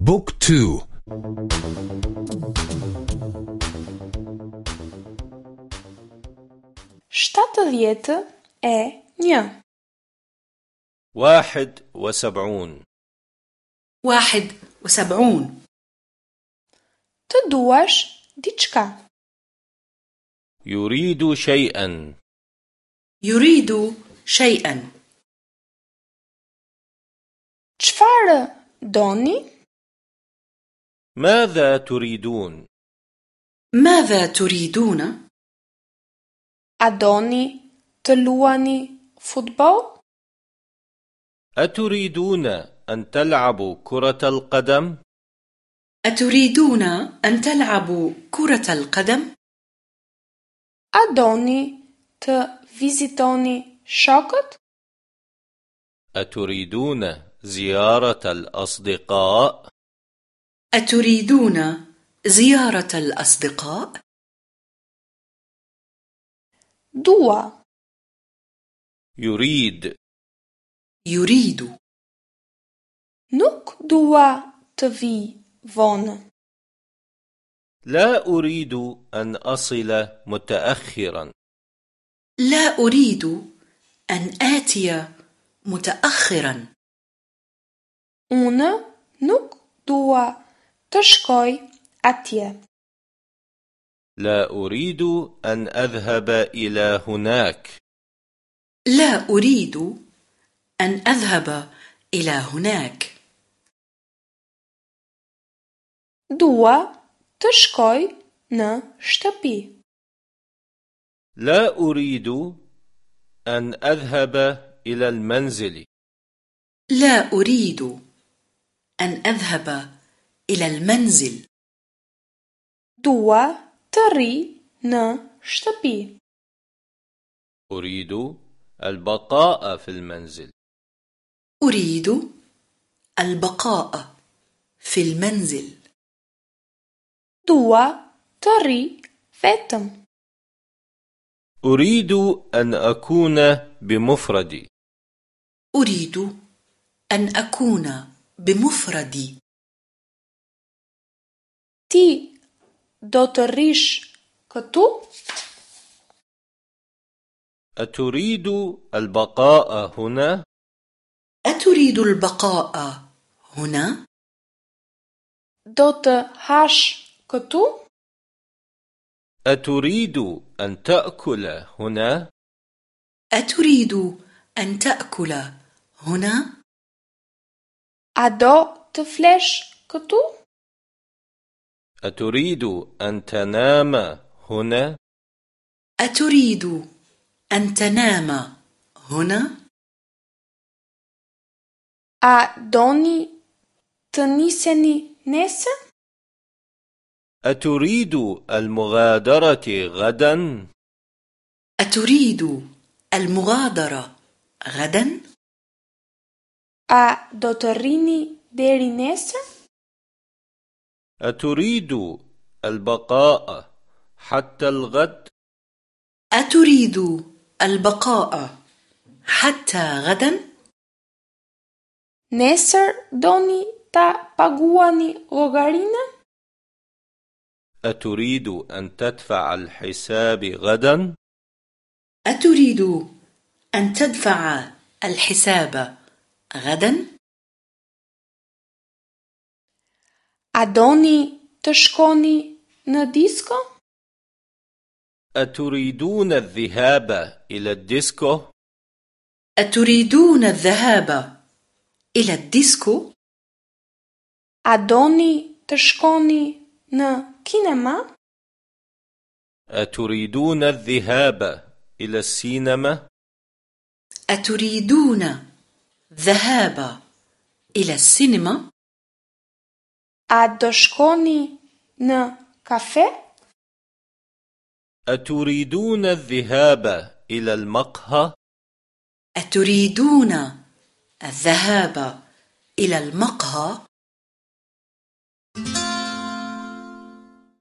بوك تو. شتات ديت اي نيا. واحد وسبعون. واحد وسبعون. تدوش ديشكا يريد شيئا. يريد شيئا. Çfarë doni? ماذا تريدون ماذا تريدون A doni të luani futboll أتريدون أن تلعبوا كرة القدم؟ أتريدون أن تلعبوا كرة القدم؟ A doni të vizitoni shokët أتريدون زيارة الأصدقاء؟ أتريدون زيارة الأصدقاء؟ دوا. يريد. يريد. نوك دوا تفي فون. لا أريد أن أصل متأخرا. لا أريد أن آتي متأخرا. Unë nuk dua. Shkoj atje. لا أريد أن أذهب إلى هناك لا أريد أن أذهب إلى هناك të shkoj në shtëpi. لا أريد أن أذهب إلى المنزل لا أريد أن أذهب إلى المنزل. Dua të rri në shtëpi. أريد البقاء في المنزل. أريد البقاء في المنزل. Dua të rri vetëm. أريد أن أكون بمفردي. أريد أن أكون بمفردي. Ti do të rrish këtu? أتريد البقاء هنا؟ أتريد البقاء هنا؟ Do të hash këtu? أتريد أن تأكل هنا؟ أتريد أن تأكل هنا؟ A do të flesh këtu? أتريد أن تنام هنا؟ أتريد أن تنام هنا؟ A doni të niseni nesër? أتريد المغادرة غدا؟ أتريد المغادرة غدا؟ Rrini deri nesër? أتريد البقاء حتى الغد؟ أتريد البقاء حتى غدا؟ Nesër doni ta paguani llogarinë? أتريد أن تدفع الحساب غدا؟ أتريد أن تدفع الحساب غدا؟ A doni të shkoni në disko? A të ridu në dhihaba ila disko? A të ridu në dhihaba ila disko? A doni të shkoni në kinema? A të ridu në dhihaba ila sinema? A të ridu në dhihaba ila sinema? Kafe? أتريدون الذهاب إلى المقهى؟ أتريدون الذهاب إلى المقهى؟